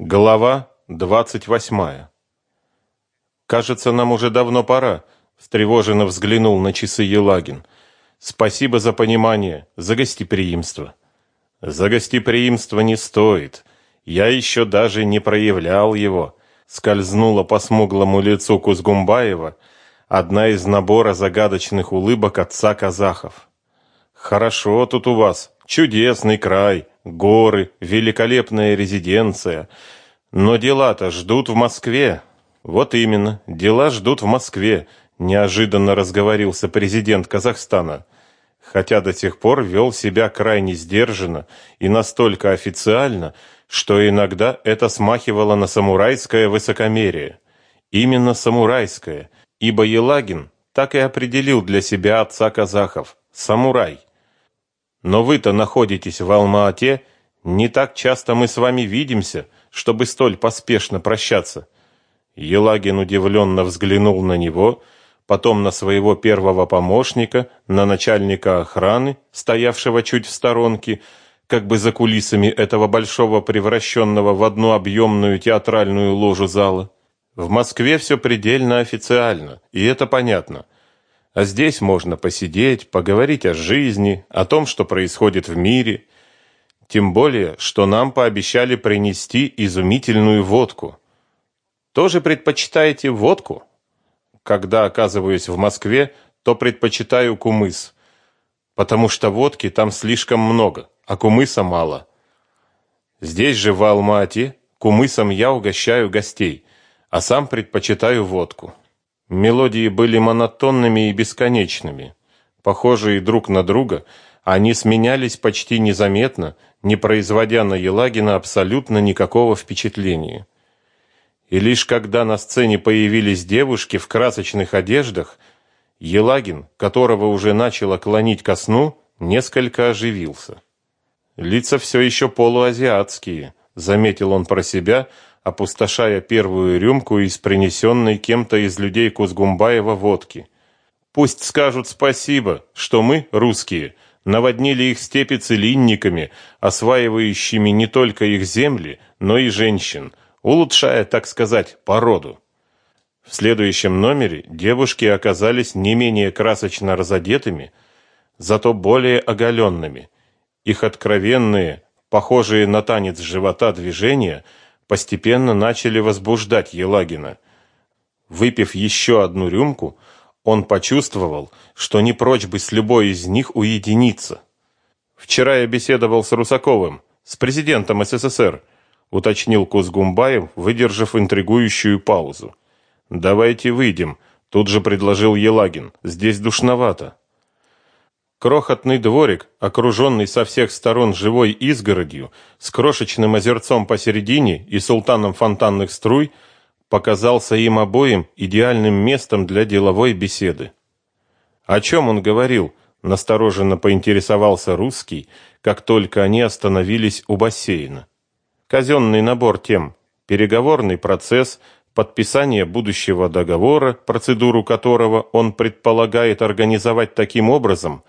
Глава двадцать восьмая. Кажется, нам уже давно пора, встревоженно взглянул на часы Елагин. Спасибо за понимание, за гостеприимство. За гостеприимство не стоит. Я еще даже не проявлял его. Скользнула по смуглому лицу Кузгумбаева одна из набора загадочных улыбок отца казахов. Хорошо тут у вас, чудесный край, горы, великолепная резиденция. Но дела-то ждут в Москве. Вот именно, дела ждут в Москве, неожиданно разговорился президент Казахстана. Хотя до сих пор вел себя крайне сдержанно и настолько официально, что иногда это смахивало на самурайское высокомерие. Именно самурайское, ибо Елагин так и определил для себя отца казахов самурай. Но вы-то находитесь в Алма-Ате, не так часто мы с вами видимся, чтобы столь поспешно прощаться. Елагин удивленно взглянул на него, потом на своего первого помощника, на начальника охраны, стоявшего чуть в сторонке, как бы за кулисами этого большого превращенного в одну объемную театральную ложу зала. В Москве все предельно официально, и это понятно – а здесь можно посидеть, поговорить о жизни, о том, что происходит в мире. Тем более, что нам пообещали принести изумительную водку. Тоже предпочитаете водку? Когда оказываюсь в Москве, то предпочитаю кумыс, потому что водки там слишком много, а кумыса мало. Здесь же в Алма-Ате кумысом я угощаю гостей, а сам предпочитаю водку. Мелодии были монотонными и бесконечными. Похожие друг на друга, они сменялись почти незаметно, не производя на Елагина абсолютно никакого впечатления. И лишь когда на сцене появились девушки в красочных одеждах, Елагин, которого уже начало клонить ко сну, несколько оживился. Лица все еще полуазиатские, заметил он про себя, опустошая первую рюмку из принесенной кем-то из людей Кузгумбаева водки. Пусть скажут спасибо, что мы, русские, наводнили их степи целинниками, осваивающими не только их земли, но и женщин, улучшая, так сказать, породу. В следующем номере девушки оказались не менее красочно разодетыми, зато более оголенными. Их откровенные, похожие на танец живота движения – постепенно начали возбуждать Елагина. Выпив еще одну рюмку, он почувствовал, что не прочь бы с любой из них уединиться. Вчера я беседовал с Русаковым, с президентом СССР, уточнил Кузгумбаев, выдержав интригующую паузу. Давайте выйдем, тут же предложил Елагин. Здесь душновато. Крохотный дворик, окруженный со всех сторон живой изгородью, с крошечным озерцом посередине и султаном фонтанных струй, показался им обоим идеальным местом для деловой беседы. О чем он говорил? настороженно поинтересовался русский, как только они остановились у бассейна. Казенный набор тем: переговорный процесс, подписание будущего договора, процедуру которого он предполагает организовать таким образом,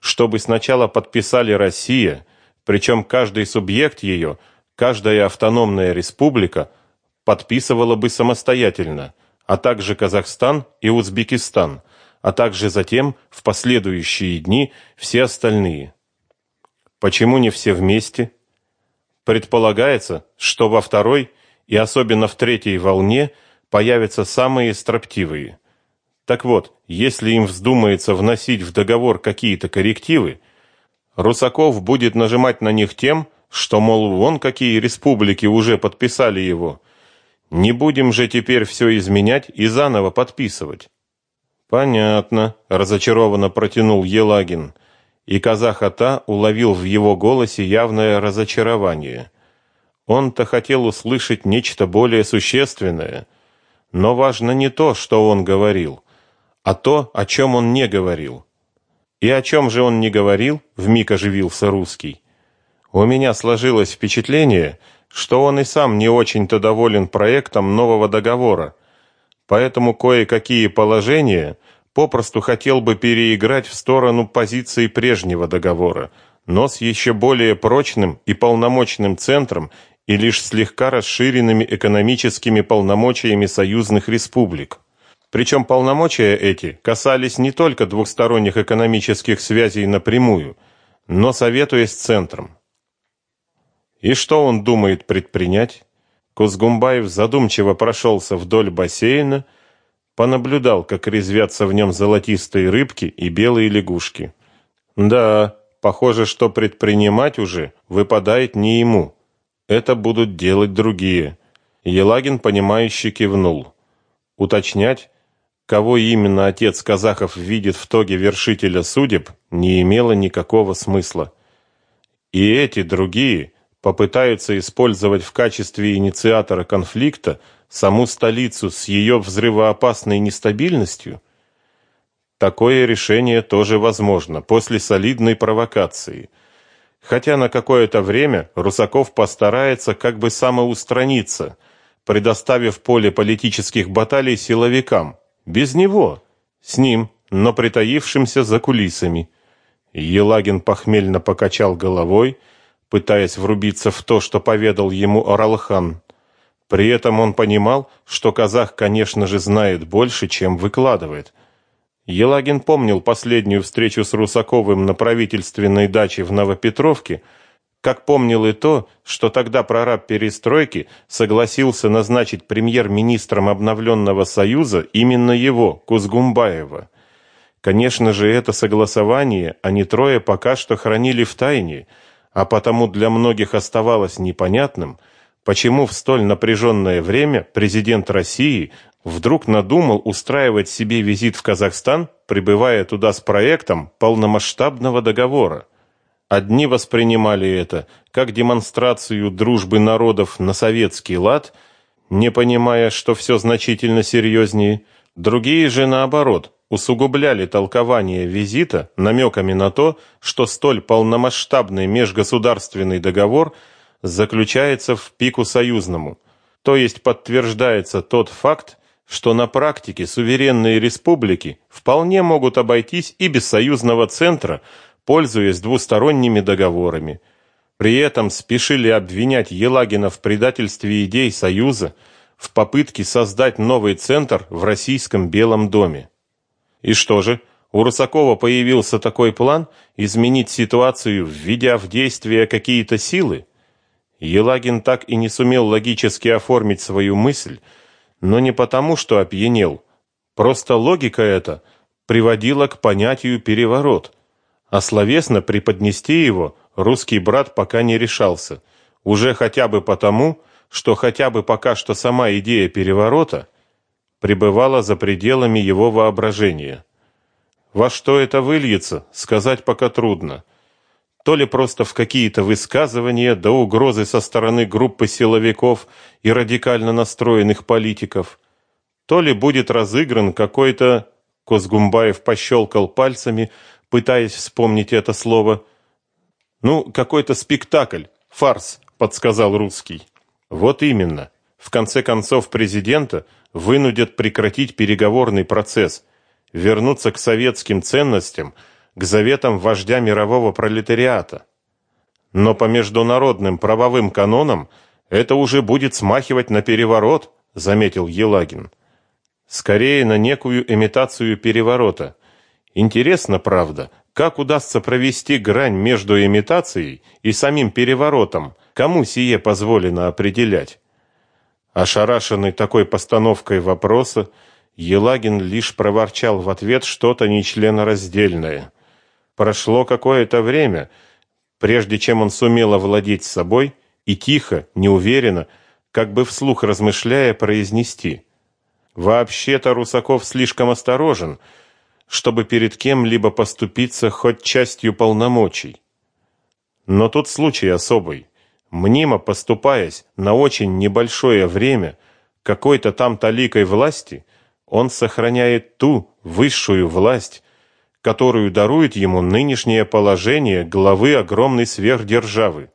чтобы сначала подписали Россия, причем каждый субъект ее, каждая автономная республика подписывала бы самостоятельно, а также Казахстан и Узбекистан, а также затем в последующие дни все остальные. Почему не все вместе? Предполагается, что во второй и особенно в третьей волне появятся самые строптивые – так вот, если им вздумается вносить в договор какие-то коррективы, Русаков будет нажимать на них тем, что, мол, вон какие республики уже подписали его. Не будем же теперь все изменять и заново подписывать. Понятно, разочарованно протянул Елагин, и казах Ата уловил в его голосе явное разочарование. Он-то хотел услышать нечто более существенное, но важно не то, что он говорил, а то, о чем он не говорил. И о чем же он не говорил, вмиг оживился русский. У меня сложилось впечатление, что он и сам не очень-то доволен проектом нового договора, поэтому кое-какие положения попросту хотел бы переиграть в сторону позиции прежнего договора, но с еще более прочным и полномочным центром и лишь слегка расширенными экономическими полномочиями союзных республик. Причем полномочия эти касались не только двухсторонних экономических связей напрямую, но советуясь центром. И что он думает предпринять? Кузгумбаев задумчиво прошелся вдоль бассейна, понаблюдал, как резвятся в нем золотистые рыбки и белые лягушки. Да, похоже, что предпринимать уже выпадает не ему. Это будут делать другие. Елагин понимающе кивнул. Уточнять, кого именно отец казахов видит в тоге вершителя судеб, не имело никакого смысла. И эти другие попытаются использовать в качестве инициатора конфликта саму столицу с ее взрывоопасной нестабильностью, такое решение тоже возможно после солидной провокации. Хотя на какое-то время Русаков постарается как бы самоустраниться, предоставив поле политических баталий силовикам. Без него, с ним, но притаившимся за кулисами. Елагин похмельно покачал головой, пытаясь врубиться в то, что поведал ему Оралхан. При этом он понимал, что казах, конечно же, знает больше, чем выкладывает. Елагин помнил последнюю встречу с Русаковым на правительственной даче в Новопетровке, как помнил и то, что тогда прораб перестройки согласился назначить премьер-министром обновленного Союза именно его, Кузгумбаева. Конечно же, это согласование они трое пока что хранили в тайне – а потому для многих оставалось непонятным, почему в столь напряженное время президент России вдруг надумал устраивать себе визит в Казахстан, прибывая туда с проектом полномасштабного договора. Одни воспринимали это как демонстрацию дружбы народов на советский лад, не понимая, что все значительно серьезнее, другие же наоборот усугубляли толкование визита намеками на то, что столь полномасштабный межгосударственный договор заключается в пику союзному. То есть подтверждается тот факт, что на практике суверенные республики вполне могут обойтись и без союзного центра, пользуясь двусторонними договорами. При этом спешили обвинять Елагина в предательстве идей Союза в попытке создать новый центр в российском Белом доме. И что же? У Русакова появился такой план изменить ситуацию, введя в действие какие-то силы? Елагин так и не сумел логически оформить свою мысль, но не потому, что опьянел. Просто логика эта приводила к понятию переворот, а словесно преподнести его русский брат пока не решался, уже хотя бы потому, что хотя бы пока что сама идея переворота пребывала за пределами его воображения. Во что это выльется, сказать пока трудно. То ли просто в какие-то высказывания да угрозы со стороны группы силовиков и радикально настроенных политиков, то ли будет разыгран какой-то Козгумбаев пощелкал пальцами, пытаясь вспомнить это слово. Ну, какой-то спектакль, фарс, подсказал русский. Вот именно. В конце концов президента вынудят прекратить переговорный процесс, вернуться к советским ценностям, к заветам вождя мирового пролетариата. Но по международным правовым канонам это уже будет смахивать на переворот, заметил Елагин. Скорее на некую имитацию переворота. Интересно, правда, как удастся провести грань между имитацией и самим переворотом, кому сие позволено определять? Ошарашенный такой постановкой вопроса, Елагин лишь проворчал в ответ что-то нечленораздельное. Прошло какое-то время, прежде чем он сумел овладеть собой и тихо, неуверенно, как бы вслух размышляя, произнести: "Вообще-то Русаков слишком осторожен, чтобы перед кем-либо поступиться хоть частью полномочий. Но тут случай особый мнимо поступаясь на очень небольшое время какой-то там таликой власти, он сохраняет ту высшую власть, которую дарует ему нынешнее положение главы огромной сверхдержавы.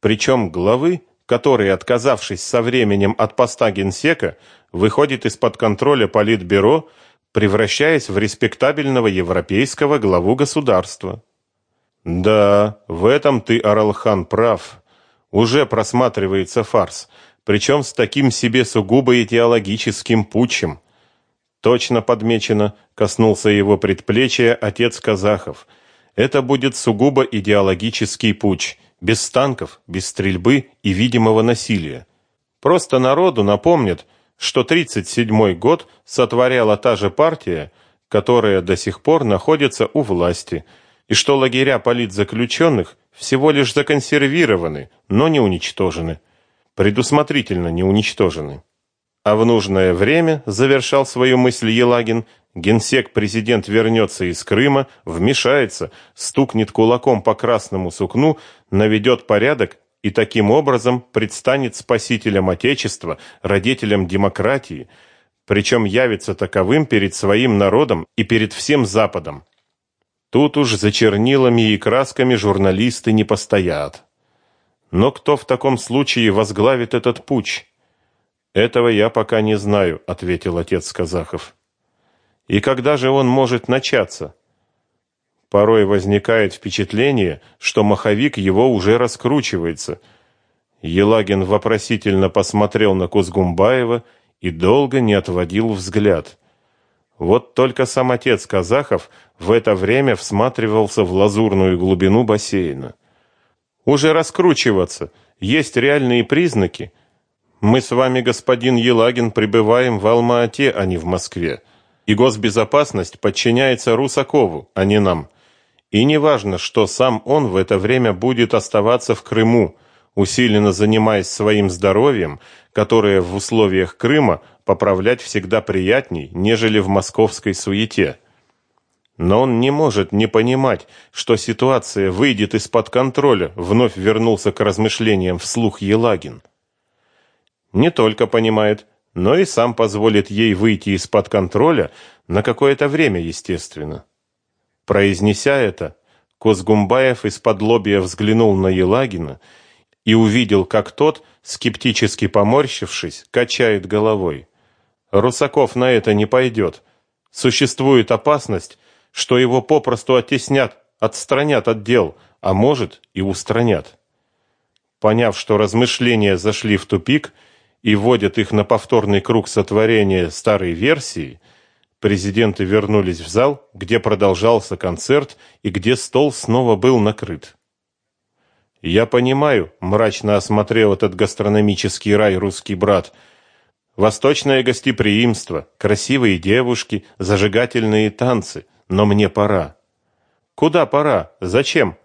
Причем главы, который, отказавшись со временем от поста генсека, выходит из-под контроля политбюро, превращаясь в респектабельного европейского главу государства. Да, в этом ты, Аралхан, прав Уже просматривается фарс, причем с таким себе сугубо идеологическим путчем. Точно подмечено, коснулся его предплечья отец Казахов. Это будет сугубо идеологический путч, без танков, без стрельбы и видимого насилия. Просто народу напомнят, что 37-й год сотворяла та же партия, которая до сих пор находится у власти, и что лагеря политзаключенных всего лишь законсервированы, но не уничтожены. Предусмотрительно не уничтожены. А в нужное время, завершал свою мысль Елагин, генсек-президент вернется из Крыма, вмешается, стукнет кулаком по красному сукну, наведет порядок и таким образом предстанет спасителем Отечества, родителем демократии, причем явится таковым перед своим народом и перед всем Западом. Тут уж за чернилами и красками журналисты не постоят. Но кто в таком случае возглавит этот путь? Этого я пока не знаю, ответил отец Казахов. И когда же он может начаться? Порой возникает впечатление, что маховик его уже раскручивается. Елагин вопросительно посмотрел на Кузгумбаева и долго не отводил взгляд. Вот только сам отец Казахов в это время всматривался в лазурную глубину бассейна. Уже раскручиваться, есть реальные признаки – мы с вами, господин Елагин, пребываем в Алма-Ате, а не в Москве. И госбезопасность подчиняется Русакову, а не нам. И не важно, что сам он в это время будет оставаться в Крыму, усиленно занимаясь своим здоровьем, которое в условиях Крыма поправлять всегда приятней, нежели в московской суете. Но он не может не понимать, что ситуация выйдет из-под контроля, вновь вернулся к размышлениям вслух Елагин не только понимает, но и сам позволит ей выйти из-под контроля на какое-то время, естественно. Произнеся это, Козгумбаев из-под лобья взглянул на Елагина и увидел, как тот, скептически поморщившись, качает головой. Русаков на это не пойдет. Существует опасность, что его попросту оттеснят, отстранят от дел, а может и устранят. Поняв, что размышления зашли в тупик, и вводят их на повторный круг сотворения старой версии, президенты вернулись в зал, где продолжался концерт и где стол снова был накрыт. Я понимаю, мрачно осмотрел этот гастрономический рай русский брат. Восточное гостеприимство, красивые девушки, зажигательные танцы, но мне пора. Куда пора? Зачем?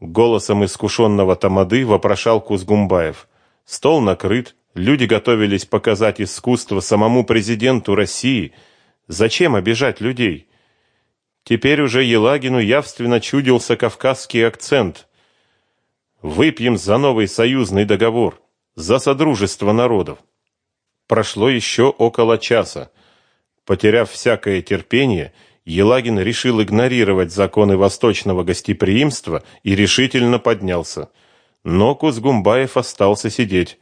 голосом искушенного тамады вопрошал Кузгумбаев. Стол накрыт, Люди готовились показать искусство самому президенту России. Зачем обижать людей? Теперь уже Елагину явственно чудился кавказский акцент. Выпьем за новый союзный договор, за содружество народов. Прошло еще около часа. Потеряв всякое терпение, Елагин решил игнорировать законы восточного гостеприимства и решительно поднялся. Но Кузгумбаев остался сидеть.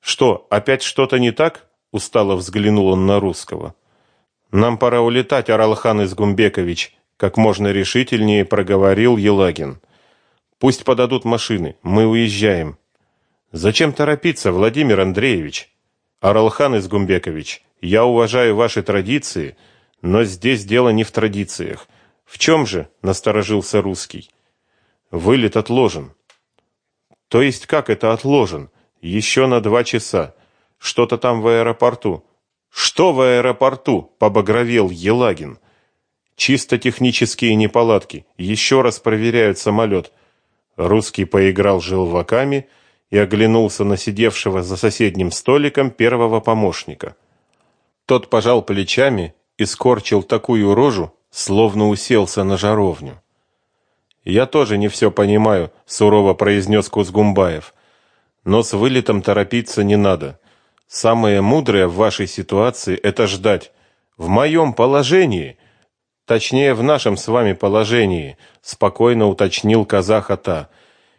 Что, опять что-то не так? Устало взглянул он на русского. Нам пора улетать, Аралхан Изгумбекович, как можно решительнее проговорил Елагин. Пусть подадут машины, мы уезжаем. Зачем торопиться, Владимир Андреевич? Аралхан Изгумбекович, я уважаю ваши традиции, но здесь дело не в традициях. В чем же? насторожился русский. Вылет отложен. То есть как это отложен? Еще на два часа. Что-то там в аэропорту. Что в аэропорту? Побагровел Елагин. Чисто технические неполадки. Еще раз проверяют самолет. Русский поиграл желваками и оглянулся на сидевшего за соседним столиком первого помощника. Тот пожал плечами и скорчил такую рожу, словно уселся на жаровню. Я тоже не все понимаю, сурово произнес Кузгумбаев. Но с вылетом торопиться не надо. Самое мудрое в вашей ситуации это ждать. В моем положении, точнее в нашем с вами положении, спокойно уточнил казах Ата.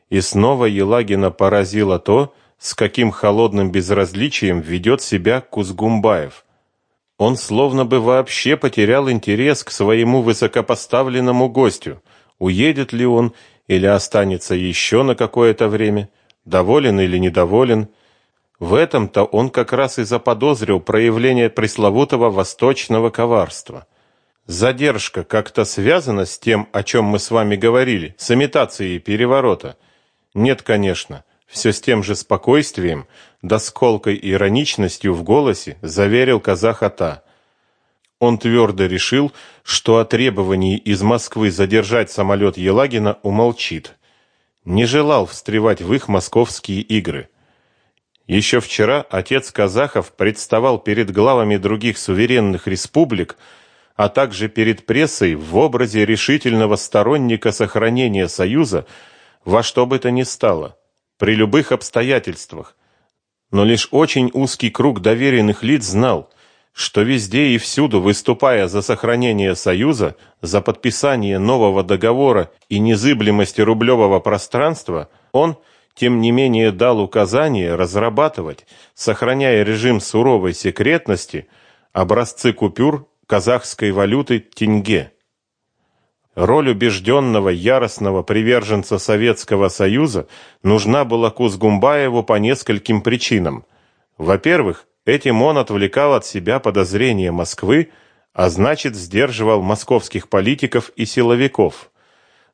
И снова Елагина поразило то, с каким холодным безразличием ведет себя Кузгумбаев. Он словно бы вообще потерял интерес к своему высокопоставленному гостю. Уедет ли он или останется еще на какое-то время? доволен или недоволен. В этом-то он как раз и заподозрил проявление пресловутого восточного коварства. Задержка как-то связана с тем, о чем мы с вами говорили, с имитацией переворота? Нет, конечно. Все с тем же спокойствием, досколкой ироничностью в голосе заверил казах Ата. Он твердо решил, что о требовании из Москвы задержать самолет Елагина умолчит. Не желал встревать в их московские игры. Еще вчера отец казахов представал перед главами других суверенных республик, а также перед прессой в образе решительного сторонника сохранения Союза во что бы то ни стало при любых обстоятельствах. Но лишь очень узкий круг доверенных лиц знал, что везде и всюду, выступая за сохранение Союза, за подписание нового договора и незыблемости рублевого пространства, он, тем не менее, дал указание разрабатывать, сохраняя режим суровой секретности, образцы купюр казахской валюты тенге. Роль убежденного, яростного приверженца Советского Союза нужна была Кузгумбаеву по нескольким причинам. Во-первых, этим он отвлекал от себя подозрения Москвы, а значит, сдерживал московских политиков и силовиков.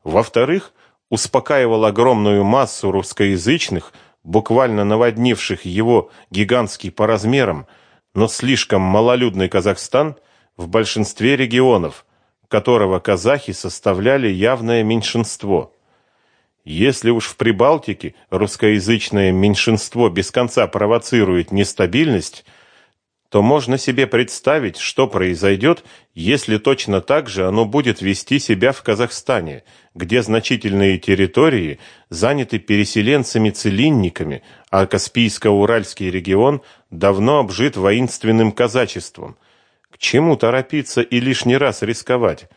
Во-вторых, успокаивал огромную массу русскоязычных, буквально наводнивших его гигантский по размерам, но слишком малолюдный Казахстан в большинстве регионов – которого казахи составляли явное меньшинство. Если уж в Прибалтике русскоязычное меньшинство без конца провоцирует нестабильность, то можно себе представить, что произойдет, если точно так же оно будет вести себя в Казахстане, где значительные территории заняты переселенцами-целинниками, а Каспийско-Уральский регион давно обжит воинственным казачеством – к чему торопиться и лишний раз рисковать?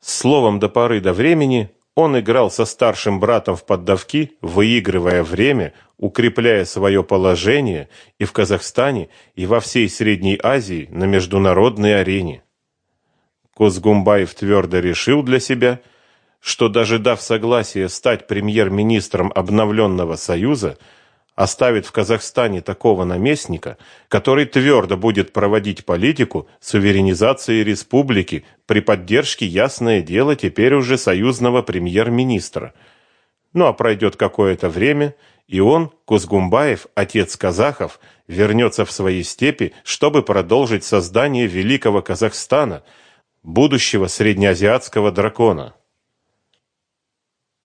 Словом, до поры до времени он играл со старшим братом в поддавки, выигрывая время, укрепляя свое положение и в Казахстане, и во всей Средней Азии на международной арене. Козгумбаев твердо решил для себя, что даже дав согласие стать премьер-министром обновленного Союза, оставит в Казахстане такого наместника, который твердо будет проводить политику суверенизации республики при поддержке, ясное дело, теперь уже союзного премьер-министра. Ну а пройдет какое-то время, и он, Кузгумбаев, отец казахов, вернется в свои степи, чтобы продолжить создание великого Казахстана, будущего среднеазиатского дракона.